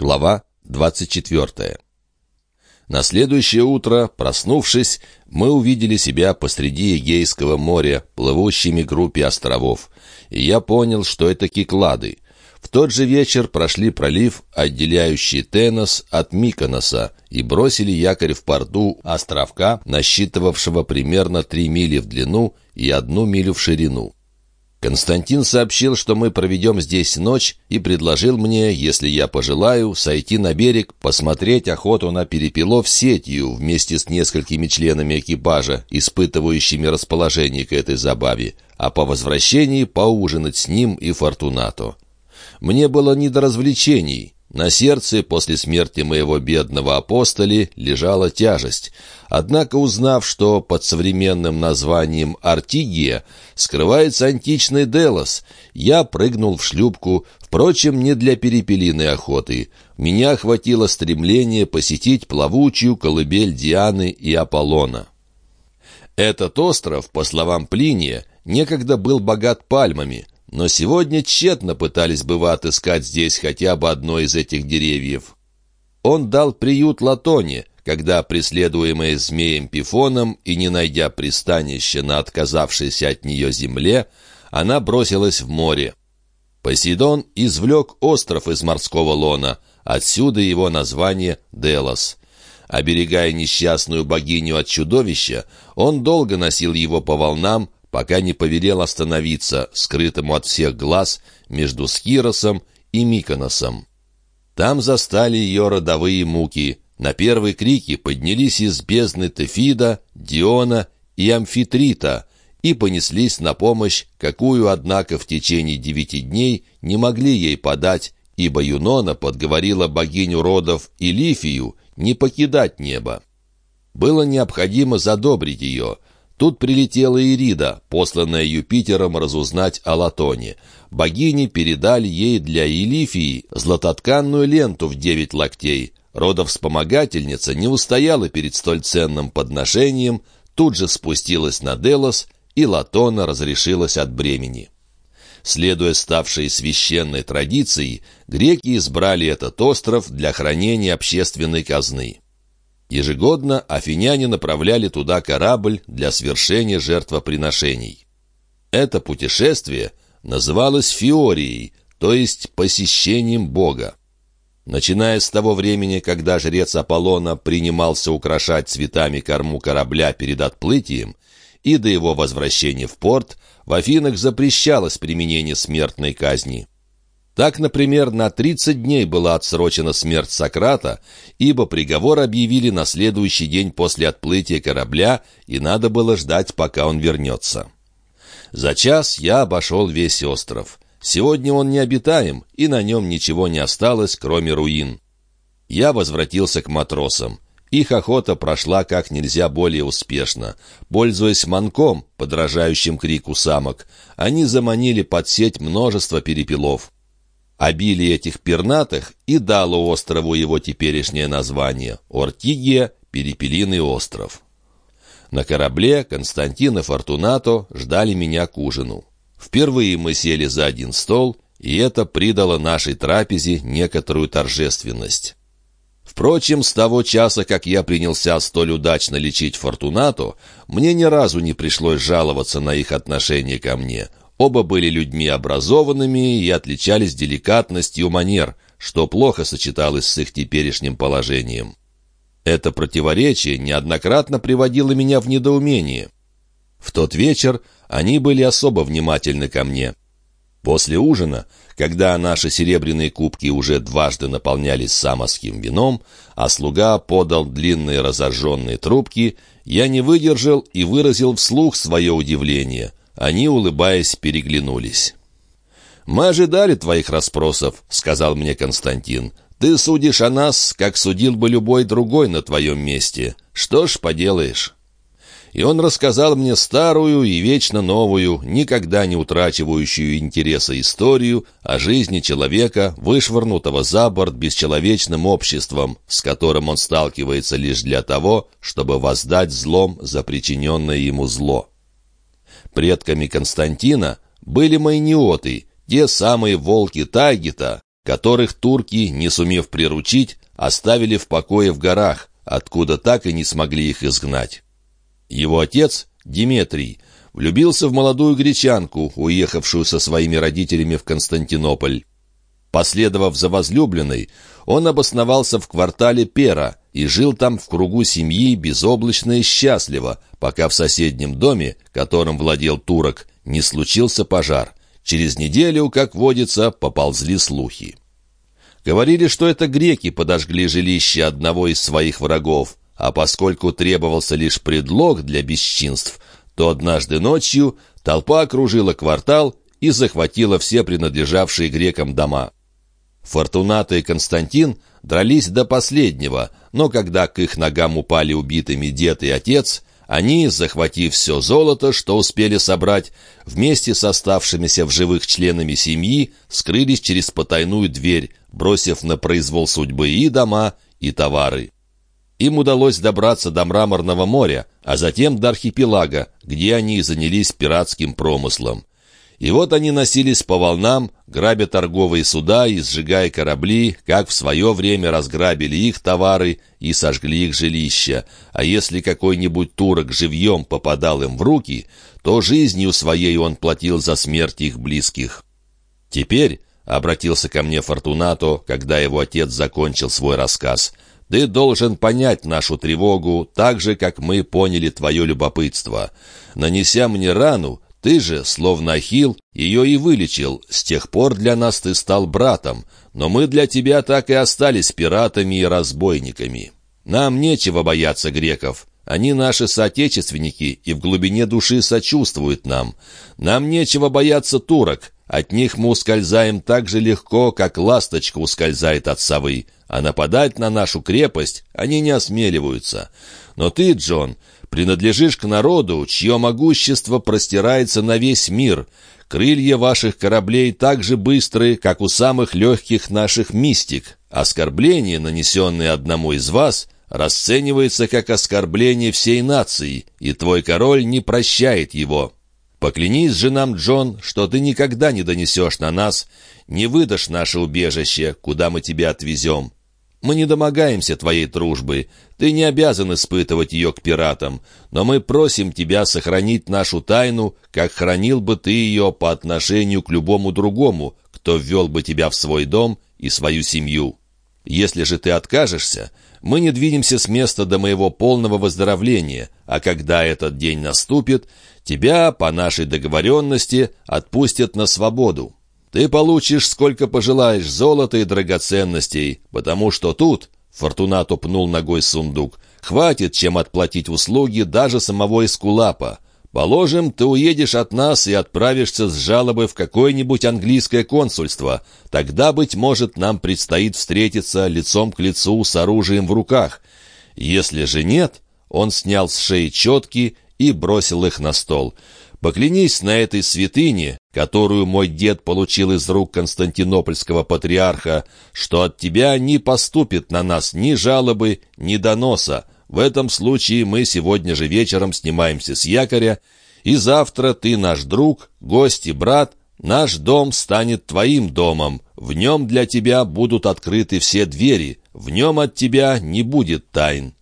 Глава 24. На следующее утро, проснувшись, мы увидели себя посреди Эгейского моря, плывущими группе островов. И я понял, что это Киклады. В тот же вечер прошли пролив, отделяющий Тенос от Миконоса, и бросили якорь в порту островка, насчитывавшего примерно три мили в длину и одну милю в ширину. Константин сообщил, что мы проведем здесь ночь, и предложил мне, если я пожелаю, сойти на берег, посмотреть охоту на перепелов сетью вместе с несколькими членами экипажа, испытывающими расположение к этой забаве, а по возвращении поужинать с ним и Фортунато. Мне было не до развлечений. На сердце после смерти моего бедного апостоли лежала тяжесть. Однако, узнав, что под современным названием «Артигия» скрывается античный Делос, я прыгнул в шлюпку, впрочем, не для перепелиной охоты. Меня охватило стремление посетить плавучую колыбель Дианы и Аполлона. Этот остров, по словам Плиния, некогда был богат пальмами, но сегодня тщетно пытались бы вы отыскать здесь хотя бы одно из этих деревьев. Он дал приют Латоне, когда, преследуемая змеем Пифоном и не найдя пристанища на отказавшейся от нее земле, она бросилась в море. Посейдон извлек остров из морского лона, отсюда его название Делос. Оберегая несчастную богиню от чудовища, он долго носил его по волнам, пока не повелел остановиться, скрытому от всех глаз, между Скиросом и Миконосом. Там застали ее родовые муки. На первые крики поднялись из бездны Тефида, Диона и Амфитрита и понеслись на помощь, какую, однако, в течение девяти дней не могли ей подать, ибо Юнона подговорила богиню родов Илифию не покидать небо. Было необходимо задобрить ее — Тут прилетела Ирида, посланная Юпитером разузнать о Латоне. Богини передали ей для Илифии златотканную ленту в девять локтей. Родовспомогательница не устояла перед столь ценным подношением, тут же спустилась на Делос, и Латона разрешилась от бремени. Следуя ставшей священной традиции, греки избрали этот остров для хранения общественной казны. Ежегодно афиняне направляли туда корабль для свершения жертвоприношений. Это путешествие называлось фиорией, то есть посещением Бога. Начиная с того времени, когда жрец Аполлона принимался украшать цветами корму корабля перед отплытием, и до его возвращения в порт, в Афинах запрещалось применение смертной казни. Так, например, на 30 дней была отсрочена смерть Сократа, ибо приговор объявили на следующий день после отплытия корабля, и надо было ждать, пока он вернется. За час я обошел весь остров. Сегодня он необитаем, и на нем ничего не осталось, кроме руин. Я возвратился к матросам. Их охота прошла как нельзя более успешно. Пользуясь манком, подражающим крику самок, они заманили под сеть множество перепелов. Обилие этих пернатых и дало острову его теперешнее название — Ортигия, Перепелиный остров. На корабле Константин и Фортунато ждали меня к ужину. Впервые мы сели за один стол, и это придало нашей трапезе некоторую торжественность. Впрочем, с того часа, как я принялся столь удачно лечить Фортунато, мне ни разу не пришлось жаловаться на их отношение ко мне — Оба были людьми образованными и отличались деликатностью манер, что плохо сочеталось с их теперешним положением. Это противоречие неоднократно приводило меня в недоумение. В тот вечер они были особо внимательны ко мне. После ужина, когда наши серебряные кубки уже дважды наполнялись самоским вином, а слуга подал длинные разожженные трубки, я не выдержал и выразил вслух свое удивление — они, улыбаясь, переглянулись. «Мы ожидали твоих расспросов», — сказал мне Константин. «Ты судишь о нас, как судил бы любой другой на твоем месте. Что ж поделаешь?» И он рассказал мне старую и вечно новую, никогда не утрачивающую интереса историю о жизни человека, вышвырнутого за борт бесчеловечным обществом, с которым он сталкивается лишь для того, чтобы воздать злом за причиненное ему зло. Предками Константина были майниоты, те самые волки Тагита, которых турки, не сумев приручить, оставили в покое в горах, откуда так и не смогли их изгнать. Его отец, Диметрий, влюбился в молодую гречанку, уехавшую со своими родителями в Константинополь. Последовав за возлюбленной, он обосновался в квартале Пера и жил там в кругу семьи безоблачно и счастливо, пока в соседнем доме, которым владел турок, не случился пожар. Через неделю, как водится, поползли слухи. Говорили, что это греки подожгли жилище одного из своих врагов, а поскольку требовался лишь предлог для бесчинств, то однажды ночью толпа окружила квартал и захватила все принадлежавшие грекам дома. Фортуната и Константин дрались до последнего, но когда к их ногам упали убитыми дед и отец, они, захватив все золото, что успели собрать, вместе с оставшимися в живых членами семьи, скрылись через потайную дверь, бросив на произвол судьбы и дома, и товары. Им удалось добраться до Мраморного моря, а затем до архипелага, где они занялись пиратским промыслом. И вот они носились по волнам, грабя торговые суда и сжигая корабли, как в свое время разграбили их товары и сожгли их жилища. А если какой-нибудь турок живьем попадал им в руки, то жизнью своей он платил за смерть их близких. Теперь, — обратился ко мне Фортунато, когда его отец закончил свой рассказ, — ты должен понять нашу тревогу так же, как мы поняли твое любопытство. Нанеся мне рану, ты же, словно Ахилл, ее и вылечил. С тех пор для нас ты стал братом, но мы для тебя так и остались пиратами и разбойниками. Нам нечего бояться греков. Они наши соотечественники и в глубине души сочувствуют нам. Нам нечего бояться турок. От них мы ускользаем так же легко, как ласточка ускользает от совы. А нападать на нашу крепость они не осмеливаются. Но ты, Джон, принадлежишь к народу, чье могущество простирается на весь мир. Крылья ваших кораблей так же быстрые, как у самых легких наших мистик. Оскорбление, нанесенное одному из вас, расценивается как оскорбление всей нации, и твой король не прощает его. Поклянись же нам, Джон, что ты никогда не донесешь на нас, не выдашь наше убежище, куда мы тебя отвезем. Мы не домогаемся твоей дружбы. Ты не обязан испытывать ее к пиратам. Но мы просим тебя сохранить нашу тайну, как хранил бы ты ее по отношению к любому другому, кто ввел бы тебя в свой дом и свою семью. Если же ты откажешься, мы не двинемся с места до моего полного выздоровления, а когда этот день наступит, тебя, по нашей договоренности, отпустят на свободу. Ты получишь сколько пожелаешь золота и драгоценностей, потому что тут, — Фортунато пнул ногой сундук, — хватит, чем отплатить услуги даже самого Эскулапа. Положим, ты уедешь от нас и отправишься с жалобой в какое-нибудь английское консульство. Тогда, быть может, нам предстоит встретиться лицом к лицу с оружием в руках. Если же нет, он снял с шеи четки и бросил их на стол. Поклянись на этой святыне, которую мой дед получил из рук константинопольского патриарха, что от тебя не поступит на нас ни жалобы, ни доноса. В этом случае мы сегодня же вечером снимаемся с якоря, и завтра ты наш друг, гость и брат, наш дом станет твоим домом, в нем для тебя будут открыты все двери, в нем от тебя не будет тайн».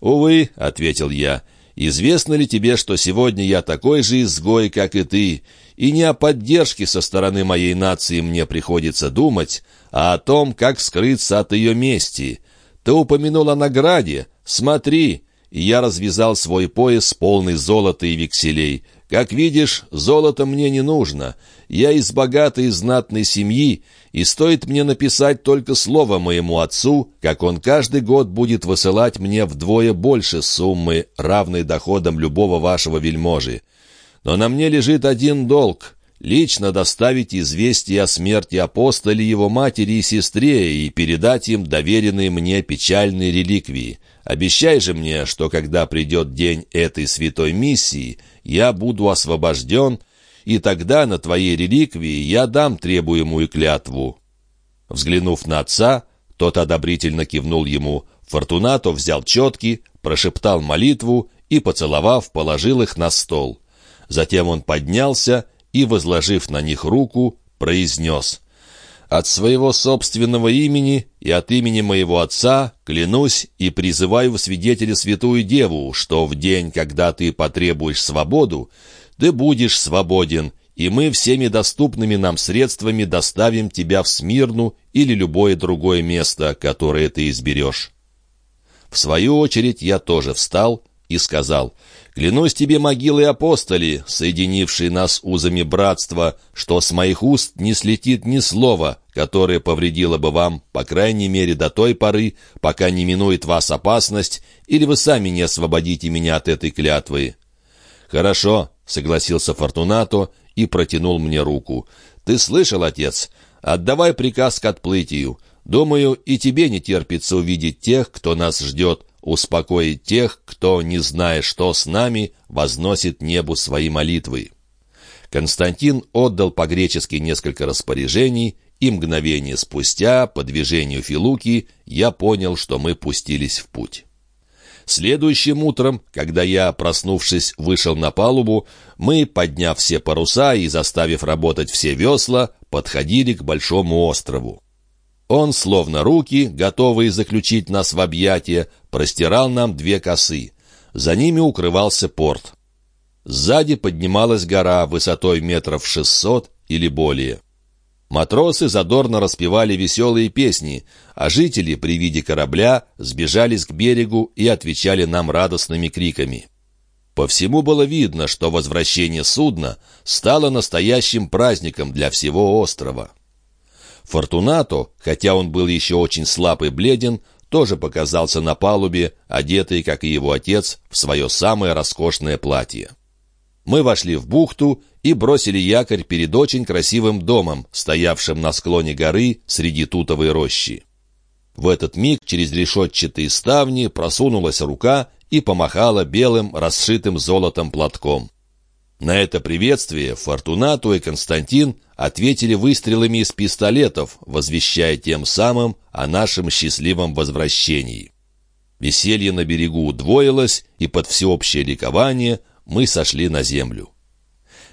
«Увы», — ответил я, — Известно ли тебе, что сегодня я такой же изгой, как и ты, и не о поддержке со стороны моей нации мне приходится думать, а о том, как скрыться от ее мести? Ты упомянул о награде? Смотри!» И я развязал свой пояс, полный золота и векселей. Как видишь, золото мне не нужно. Я из богатой и знатной семьи, и стоит мне написать только слово моему отцу, как он каждый год будет высылать мне вдвое больше суммы, равной доходам любого вашего вельможи. Но на мне лежит один долг — лично доставить известие о смерти апостоля его матери и сестре и передать им доверенные мне печальные реликвии. Обещай же мне, что когда придет день этой святой миссии, я буду освобожден — и тогда на твоей реликвии я дам требуемую клятву». Взглянув на отца, тот одобрительно кивнул ему. Фортунато взял четки, прошептал молитву и, поцеловав, положил их на стол. Затем он поднялся и, возложив на них руку, произнес От своего собственного имени и от имени моего отца клянусь и призываю в свидетели святую деву, что в день, когда ты потребуешь свободу, ты будешь свободен, и мы всеми доступными нам средствами доставим тебя в Смирну или любое другое место, которое ты изберешь». В свою очередь я тоже встал и сказал, «Клянусь тебе могилы апостоли, соединившие нас узами братства, что с моих уст не слетит ни слова, которое повредило бы вам, по крайней мере, до той поры, пока не минует вас опасность, или вы сами не освободите меня от этой клятвы». «Хорошо», — согласился Фортунато и протянул мне руку. «Ты слышал, отец? Отдавай приказ к отплытию. Думаю, и тебе не терпится увидеть тех, кто нас ждет, успокоить тех, кто, не зная, что с нами, возносит небу свои молитвы». Константин отдал по-гречески несколько распоряжений, и мгновение спустя, по движению Филуки, я понял, что мы пустились в путь. Следующим утром, когда я, проснувшись, вышел на палубу, мы, подняв все паруса и заставив работать все весла, подходили к большому острову. Он, словно руки, готовые заключить нас в объятия, простирал нам две косы. За ними укрывался порт. Сзади поднималась гора высотой метров шестьсот или более. Матросы задорно распевали веселые песни, а жители при виде корабля сбежались к берегу и отвечали нам радостными криками. По всему было видно, что возвращение судна стало настоящим праздником для всего острова. Фортунато, хотя он был еще очень слаб и бледен, тоже показался на палубе, одетый, как и его отец, в свое самое роскошное платье. Мы вошли в бухту и бросили якорь перед очень красивым домом, стоявшим на склоне горы среди тутовой рощи. В этот миг через решетчатые ставни просунулась рука и помахала белым, расшитым золотом платком. На это приветствие Фортунату и Константин ответили выстрелами из пистолетов, возвещая тем самым о нашем счастливом возвращении. Веселье на берегу удвоилось, и под всеобщее ликование мы сошли на землю.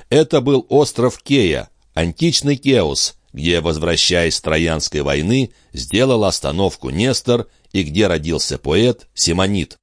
Это был остров Кея, античный Кеос, где, возвращаясь с Троянской войны, сделал остановку Нестор и где родился поэт Симонит.